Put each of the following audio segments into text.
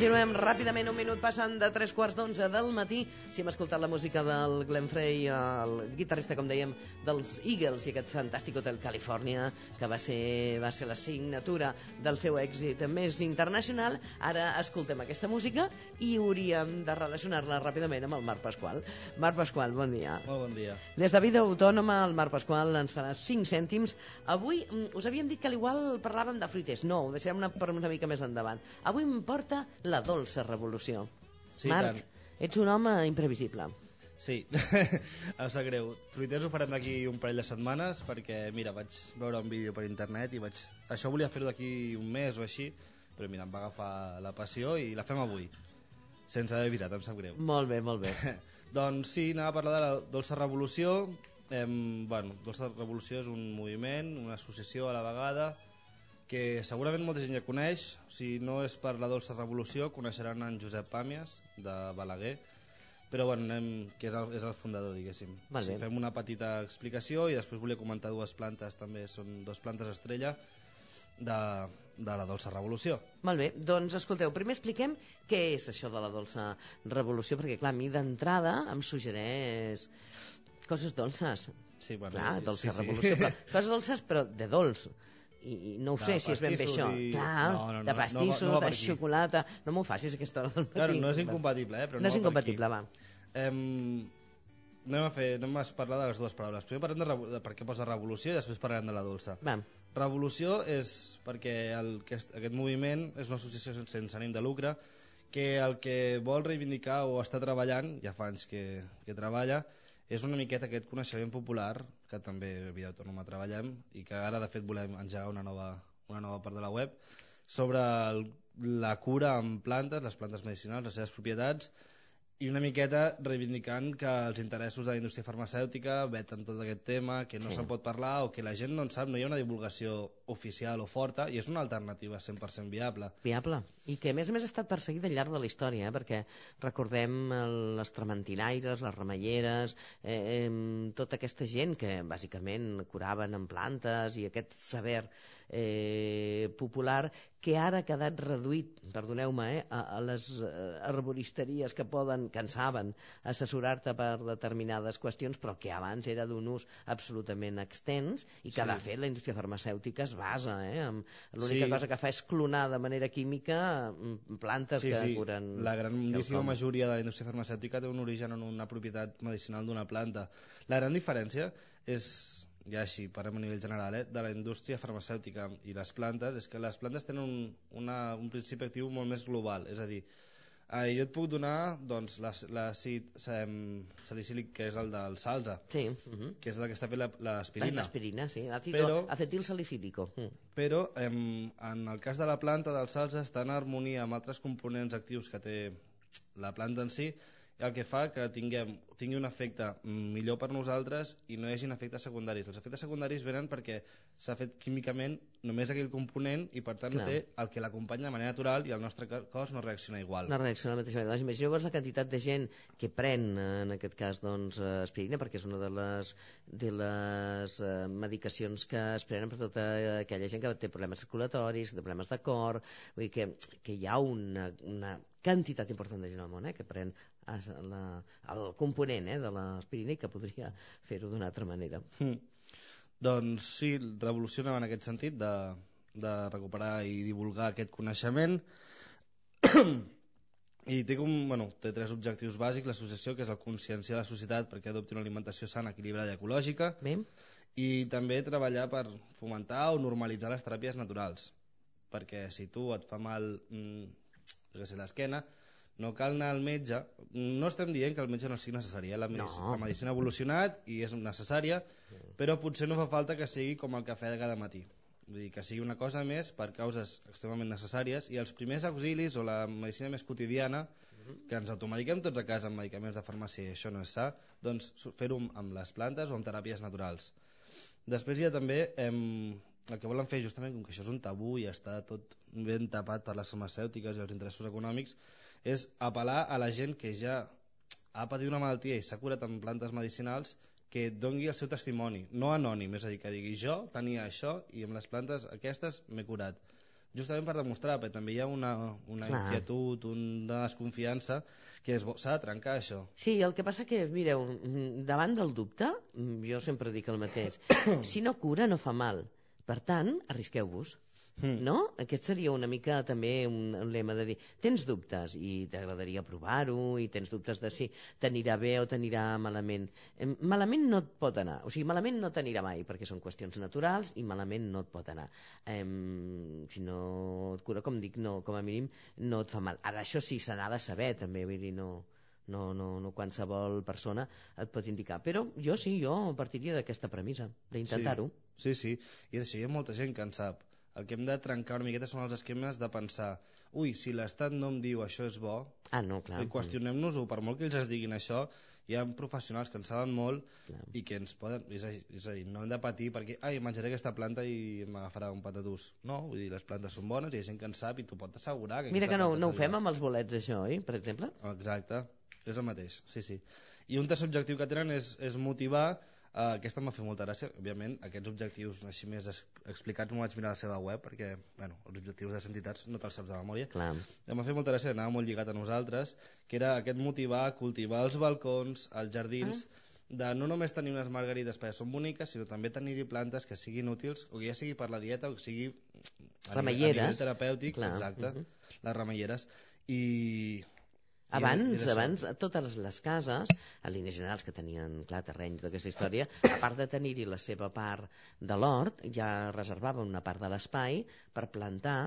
Continuem ràpidament, un minut passant de tres quarts d'onze del matí. Si hem escoltat la música del Glenn Frey, el guitarrista, com dèiem, dels Eagles i aquest fantàstic Hotel California, que va ser, va ser la signatura del seu èxit més internacional. Ara escoltem aquesta música i hauríem de relacionar-la ràpidament amb el Marc Pasqual. Marc Pasqual, bon dia. Molt bon dia. Des de Vida Autònoma, el Marc Pasqual ens farà 5 cèntims. Avui mm, us havíem dit que igual parlàvem de fruiters. No, ho deixarem una, per una mica més endavant. Avui em porta la dolça revolució. Sí, Marc, tant. ets un home imprevisible. Sí, em sap greu. Fruiters ho farem d'aquí un parell de setmanes perquè, mira, vaig veure un vídeo per internet i vaig... Això volia fer-ho d'aquí un mes o així, però mira, em va agafar la passió i la fem avui. Sense haver avisat, em sap greu. Molt bé, molt bé. doncs sí, anava a parlar de la Dolça Revolució. Em, bueno, Dolça Revolució és un moviment, una associació a la vegada, que segurament molta gent ja coneix. Si no és per la Dolça Revolució, coneixeran en Josep Pàmies, de Balaguer, però bueno, anem, que és el, és el fundador, diguéssim. Val bé. Si fem una petita explicació i després volia comentar dues plantes, també són dues plantes estrella de, de la Dolça Revolució. Molt bé, doncs escolteu, primer expliquem què és això de la dolça revolució, perquè clar, a mi d'entrada em suggereix coses dolces. Sí, bueno, clar, sí, dolça sí. revolució, però coses dolces però de dolç. I, i no ho De sé si és ben bé això. i- Clar, No, no, no, de no, pastissos, no per de xocolata... No m'ho facis a aquesta hora del matí. Claro, no és incompatible, eh? Però no, no és incompatible, va. Em, anem a fer, anem a parlar de les dues paraules. Primer parlem de, de per què posa revolució i després parlarem de la dolça. Va, Revolució és perquè el, aquest, aquest moviment és una associació sense, sense ànim de lucre que el que vol reivindicar o està treballant, ja fa anys que, que treballa, és una miqueta aquest coneixement popular que també a Vida Autònoma treballem i que ara de fet volem engegar una nova, una nova part de la web sobre el, la cura amb plantes, les plantes medicinals, les seves propietats i una miqueta reivindicant que els interessos de la indústria farmacèutica veten tot aquest tema, que no Sí. se'n pot parlar o que la gent no en sap, no hi ha una divulgació oficial o forta i és una alternativa 100% viable. viable. I que a més a més ha estat perseguida al llarg de la història, eh? perquè recordem les trementinaires, les remeieres, eh, eh, tota aquesta gent que bàsicament curaven amb plantes i aquest saber eh, popular que ara ha quedat reduït, perdoneu-me, eh, a, a les eh, arboristeries que poden, que en saben, assessorar-te per determinades qüestions, però que abans era d'un ús absolutament extens i que, Sí. de fet, la indústria farmacèutica es basa, eh, l'única Sí. cosa que fa és clonar de manera química mm, plantes Sí, que sí, curen... la grandíssima majoria de la indústria farmacèutica té un origen en una propietat medicinal d'una planta. La gran diferència és, ja així, parlem a nivell general, eh, de la indústria farmacèutica i les plantes, és que les plantes tenen un, una, un principi actiu molt més global, és a dir, eh, jo et puc donar doncs, l'àcid salicílic, que és el del salsa, Sí, uh -huh. que és el que està la- l'aspirina. L'aspirina, sí. Àcido acetil salicílico. Mm. però em, en el cas de la planta del salsa està en harmonia amb altres components actius que té la planta en si el que fa que tinguem, tingui un efecte millor per nosaltres i no hi hagin efectes secundaris. Els efectes secundaris venen perquè s'ha fet químicament només aquell component i per tant Clar. no té el que l'acompanya de manera natural i el nostre cos no reacciona igual. No reacciona de la mateixa manera. Doncs imagineu-vos la quantitat de gent que pren, eh, en aquest cas, doncs, eh, aspirina, perquè és una de les, de les eh, medicacions que es prenen per tota aquella gent que té problemes circulatoris, té problemes de cor, vull dir que, que hi ha una, una quantitat important de gent al món eh, que pren la, el component eh, de l'aspirina i que podria fer-ho d'una altra manera. Mm. Doncs sí, revoluciona en aquest sentit de, de recuperar i divulgar aquest coneixement i té, com, bueno, té tres objectius bàsics l'associació, que és el conscienciar la societat perquè adopti una alimentació sana, equilibrada i ecològica Bé? i també treballar per fomentar o normalitzar les teràpies naturals perquè si tu et fa mal mm, què sé, l'esquena no cal anar al metge. No estem dient que el metge no sigui necessari eh? la, medic No. la medicina ha evolucionat i és necessària però potser no fa falta que sigui com el cafè de cada matí. Vull dir, que sigui una cosa més per causes extremament necessàries i els primers auxilis o la medicina més quotidiana que ens automediquem tots a casa amb medicaments de farmàcia i això no és sa doncs fer-ho amb les plantes o amb teràpies naturals. Després hi ha també em, el que volen fer justament, com que això és un tabú i està tot ben tapat per les farmacèutiques i els interessos econòmics, és apel·lar a la gent que ja ha patit una malaltia i s'ha curat amb plantes medicinals que dongui el seu testimoni, no anònim, és a dir, que digui jo tenia això i amb les plantes aquestes m'he curat. justament per demostrar, perquè també hi ha una, una Clar. inquietud, una desconfiança, que s'ha de trencar això. Sí, el que passa que, mireu, davant del dubte, jo sempre dic el mateix, si no cura no fa mal. Per tant, arrisqueu-vos. Mm. No? Aquest seria una mica també un, un lema de dir, tens dubtes i t'agradaria provar-ho i tens dubtes de si t'anirà bé o t'anirà malament. Malament no et pot anar, o sigui, malament no t'anirà mai perquè són qüestions naturals i malament no et pot anar. Em, si no et cura, com dic, no, com a mínim no et fa mal. Ara, això sí, se n'ha de saber també, vull dir, no, no, no, no qualsevol persona et pot indicar. Però jo sí, jo partiria d'aquesta premissa, d'intentar-ho. Sí, sí, i és això, hi ha molta gent que en sap. El que hem de trencar una miqueta són els esquemes de pensar ui, si l'Estat no em diu això és bo, Ah, no, clar. i qüestionem-nos-ho, per molt que ells ens diguin això, hi ha professionals que en saben molt Clar. i que ens poden... És a, és a dir, no hem de patir perquè ai, menjaré aquesta planta i m'agafarà un patatús. No, vull dir, les plantes són bones i hi ha gent que en sap i t'ho pot assegurar. Que Mira que no, no ho fem amb els bolets, això, oi? Per exemple? Exacte, és el mateix, sí, sí. I un tercer objectiu que tenen és, és motivar, eh, aquesta m'ha fet molta gràcia, òbviament, aquests objectius així més es, explicats m'ho vaig mirar a la seva web, perquè bueno, els objectius de les entitats no te'ls saps de memòria, Clar. i m'ha fet molta gràcia, anava molt lligat a nosaltres, que era aquest motivar cultivar els balcons, els jardins, de no només tenir unes margarides perquè són boniques, sinó també tenir-hi plantes que siguin útils, o ja sigui per la dieta o que sigui a a nivell terapèutic, Clar, exacte, mhm. les remeieres. I Abans, abans, a totes les cases, a línies generals que tenien clar terreny i tota aquesta història, a part de tenir-hi la seva part de l'hort, ja reservaven una part de l'espai per plantar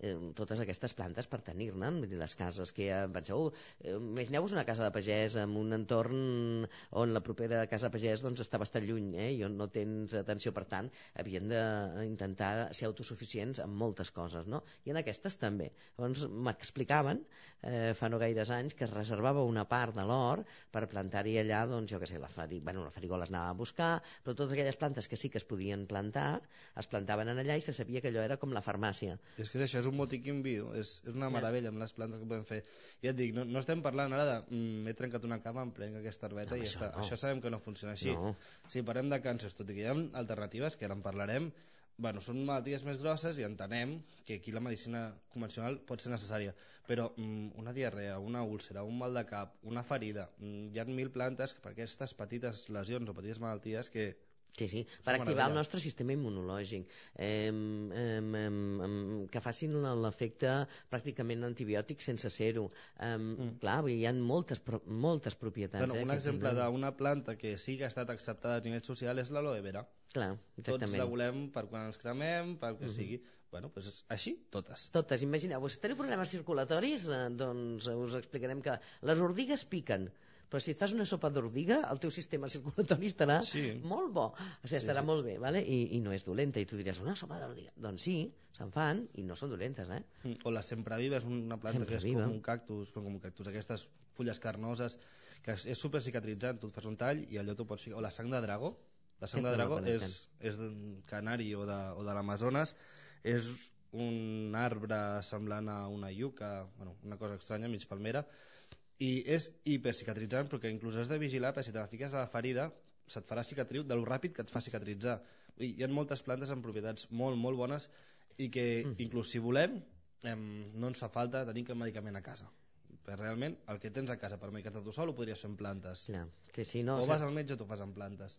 eh, totes aquestes plantes per tenir-ne, les cases que ja penseu, eh, imagineu-vos una casa de pagès amb un entorn on la propera casa de pagès doncs, està bastant lluny eh, i on no tens atenció, per tant, havien d'intentar ser autosuficients en moltes coses, no? I en aquestes també. Llavors m'explicaven eh, fa no gaires anys que es reservava una part de l'hort per plantar-hi allà, doncs jo què sé, la, fari... bueno, la farigola es anava a buscar, però totes aquelles plantes que sí que es podien plantar, es plantaven en allà i se sabia que allò era com la farmàcia. És que això, és un botiquín viu, és, és una meravella amb les plantes que podem fer. Ja et dic, no, no estem parlant ara de mm, m'he trencat una cama, em prenc aquesta herbeta No, i això està. no. Això sabem que no funciona així. No. Si parlem de càncers, tot i que hi ha alternatives, que ara en parlarem, bueno, són malalties més grosses i entenem que aquí la medicina convencional pot ser necessària, però mm, una diarrea, una úlcera, un mal de cap, una ferida, mm, hi ha mil plantes que per aquestes petites lesions o petites malalties que Sí, sí, per activar el nostre sistema immunològic, eh, eh, eh, que facin l'efecte pràcticament antibiòtic sense ser-ho. Eh, mm. Clar, hi ha moltes, moltes propietats. Bueno, eh, un exemple tenen. d'una planta que sí que ha estat acceptada a nivell social és l'aloe vera. Clar, Tots exactament. la volem per quan ens cremem, pel que sigui. Bueno, doncs així, totes. Totes, imagineu-vos, si teniu problemes circulatoris, eh, doncs us explicarem que les ordigues piquen, però si et fas una sopa d'ordiga, el teu sistema circulatori estarà Sí. molt bo, o sigui, estarà sí. molt bé, vale? I, i no és dolenta, i tu diràs, una sopa d'ordiga? Doncs sí, se'n fan, i no són dolentes, eh? Mm, O la sempreviva és una planta que és Sempreviva. com un cactus, com un cactus, aquestes fulles carnoses, que és, és super cicatritzant, tu et fas un tall i allò t'ho pots ficar. O la sang de drago, la sang Aquesta de drago és, és de canari o de, o de l'Amazones, és un arbre semblant a una iuca, bueno, una cosa estranya, mig palmera, i és hipercicatritzant perquè inclús has de vigilar perquè si te la fiques a la ferida se't farà cicatriu de lo ràpid que et fa cicatritzar. Dir, hi ha moltes plantes amb propietats molt, molt bones i que Mm. inclús si volem em, no ens fa falta tenir cap medicament a casa. Perquè realment el que tens a casa per medicar-te tu sol ho podries fer en plantes. Clar, sí, sí, no, o o vas al metge o t'ho fas en plantes.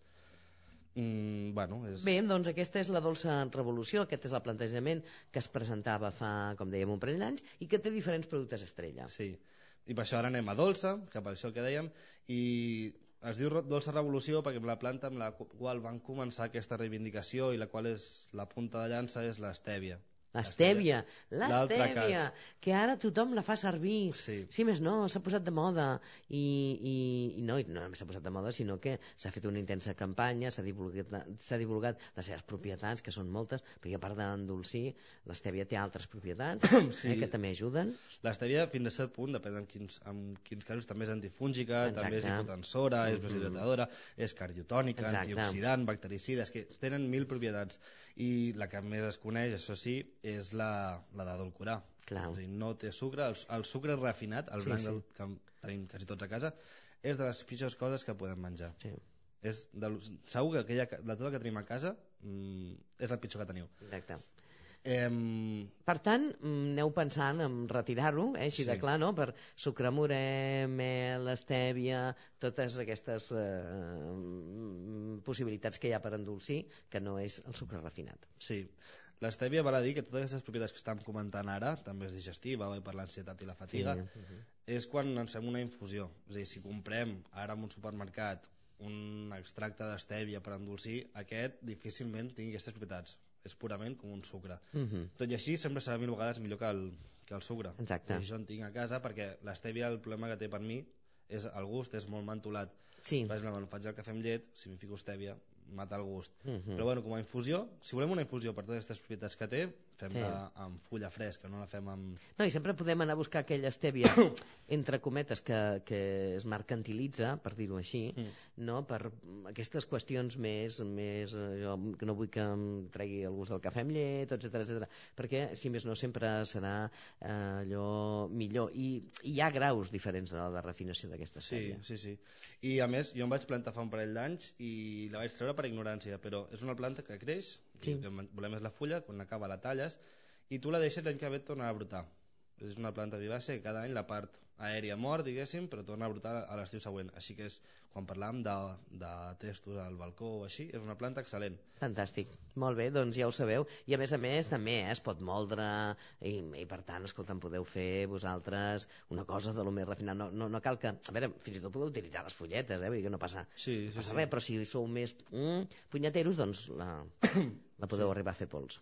Mm, bueno, és... Bé, doncs aquesta és la dolça revolució, aquest és el plantejament que es presentava fa, com dèiem, un parell d'anys i que té diferents productes estrella. Sí, i per això ara anem a dolça, que per això que dèiem, i es diu dolça revolució perquè la planta amb la qual van començar aquesta reivindicació i la qual és la punta de llança és l'estèvia. L'estèvia, l'estèvia, que ara tothom la fa servir. Sí. sí més no, s'ha posat de moda. I, i, i no, i no només s'ha posat de moda, sinó que s'ha fet una intensa campanya, s'ha divulgat, divulgat les seves propietats, que són moltes, perquè a part d'endolcir, l'estèvia té altres propietats Sí. eh, que també ajuden. L'estèvia fins a cert punt, depèn en quins, en quins casos, també és antifúngica, Exacte. també és hipotensora, és vasodilatadora, és cardiotònica, Exacte. antioxidant, bactericida, és que tenen mil propietats. I la que més es coneix, això sí, és la, la d'adulcorar. És dir, no té sucre, el, el sucre refinat, el Sí, blanc sí. del, que tenim quasi tots a casa, és de les pitjors coses que podem menjar. Sí, És de, segur que aquella, de tot el que tenim a casa mm, és el pitjor que teniu. exacte. Eh, Per tant, mm, aneu pensant en retirar-ho, eh, així Sí. de clar, no? Per sucre morè, mel, estèvia, totes aquestes eh, possibilitats que hi ha per endolcir, que no és el sucre refinat. sí, l'estèvia val a dir que totes aquestes propietats que estàvem comentant ara, també és digestiva, va bé per l'ansietat i la fatiga, Sí. és quan ens fem una infusió. És a dir, si comprem ara en un supermercat un extracte d'estèvia per endolcir, aquest difícilment tingui aquestes propietats. És purament com un sucre. Mhm. Tot i així, sempre serà mil vegades millor que el, que el sucre. Exacte. I això en tinc a casa perquè l'estèvia, el problema que té per mi és el gust, és molt mentolat. Sí. Per exemple, quan faig el cafè amb llet, si m'hi fico estèvia, mata el gust. Mhm. Però bueno, com a infusió, si volem una infusió per totes aquestes propietats que té, fem-la Sí. amb fulla fresca, no la fem amb... No, i sempre podem anar a buscar aquella estèvia, entre cometes, que, que es mercantilitza, per dir-ho així, Mm. no? per aquestes qüestions més, més eh, jo no vull que em tregui el gust del cafè amb llet, etc etc. perquè, si més no, sempre serà eh, allò millor. I, I hi ha graus diferents no, de refinació d'aquesta Sí, estèvia. sí, sí. I a més, jo em vaig plantar fa un parell d'anys i la vaig treure per ignorància, però és una planta que creix, Sí. el que volem és la fulla, quan acaba la talles, i tu la deixes l'any que ve et torna a brotar. És una planta vivàcia que cada any la part aèria mor, diguéssim, però torna a brotar a l'estiu següent. Així que és, quan parlàvem de, de testos al balcó o així, és una planta excel·lent. Fantàstic. Molt bé, doncs ja ho sabeu. I a més a més també eh, es pot moldre i, i per tant, escolta, en podeu fer vosaltres una cosa de lo més refinat. No, no, no cal que... A veure, fins i tot podeu utilitzar les fulletes, eh? Vull dir que no passa, Sí, sí, passa sí. res, però si sou més mm, punyeteros, doncs la, la podeu arribar a fer pols.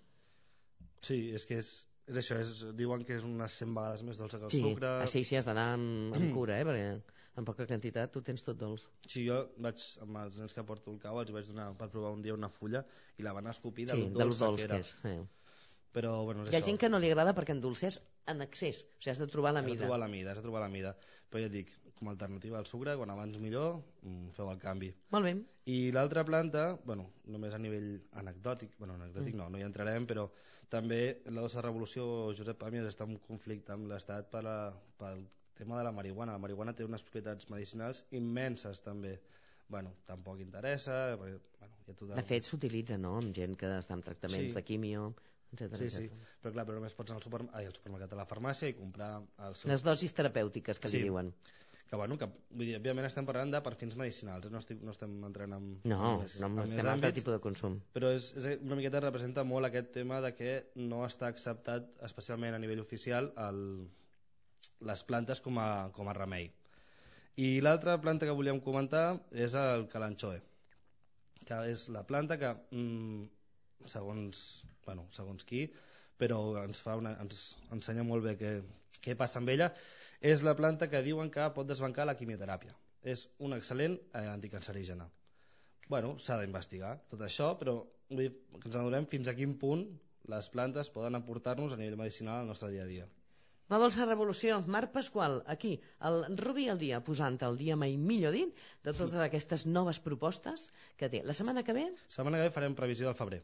Sí, és que és, és això, és, diuen que és unes 100 vegades més dolça que el Sí, sucre. així sí has d'anar amb, amb cura, eh? Perquè en poca quantitat tu tens tot dolç. Sí, jo vaig, amb els nens que porto el cau, els vaig donar per provar un dia una fulla i la van escopir de Sí, lo de dolç que que és. Sí. Però, bueno, és Hi ha això. gent que no li agrada perquè endolceix en excés. O sigui, has de trobar la Has de mida. trobar la mida, has de trobar la mida. Però ja et dic, com a alternativa al sucre, quan abans millor, mm, feu el canvi. Molt bé. I l'altra planta, bueno, només a nivell anecdòtic, bueno, anecdòtic no, no hi entrarem, però també la dolça revolució Josep Pàmies està en conflicte amb l'Estat per a, pel tema de la marihuana. La marihuana té unes propietats medicinals immenses també. Bueno, tampoc interessa, perquè, bueno, ja tothom... De fet, s'utilitza, no?, amb gent que està en tractaments Sí. de químio, etc. Sí, sí, però clar, però només pots anar al, super... Ai, al supermercat, a la farmàcia i comprar els seus Les dosis terapèutiques que Sí. li diuen. Que, bueno, que vull dir, òbviament estem parlant de per fins medicinals, eh? no, estic, no estem entrant en, No, en més, no, en estem en altre tipus de consum. però és, és una miqueta representa molt aquest tema de que no està acceptat, especialment a nivell oficial, el, les plantes com a, com a remei. I l'altra planta que volíem comentar és el calanchoe, que és la planta que, mm, segons, bueno, segons qui, però ens, fa una, ens ensenya molt bé què, què passa amb ella, és la planta que diuen que pot desbancar la quimioteràpia. És una excel·lent eh, anticancerígena. Bueno, s'ha d'investigar tot això, però vull dir que ens adonem fins a quin punt les plantes poden aportar-nos a nivell medicinal al nostre dia a dia. La dolça revolució, Marc Pasqual, aquí, el Rubi al dia, posant el dia mai millor dit de totes aquestes noves propostes que té. La setmana que ve Setmana que ve farem previsió del febrer.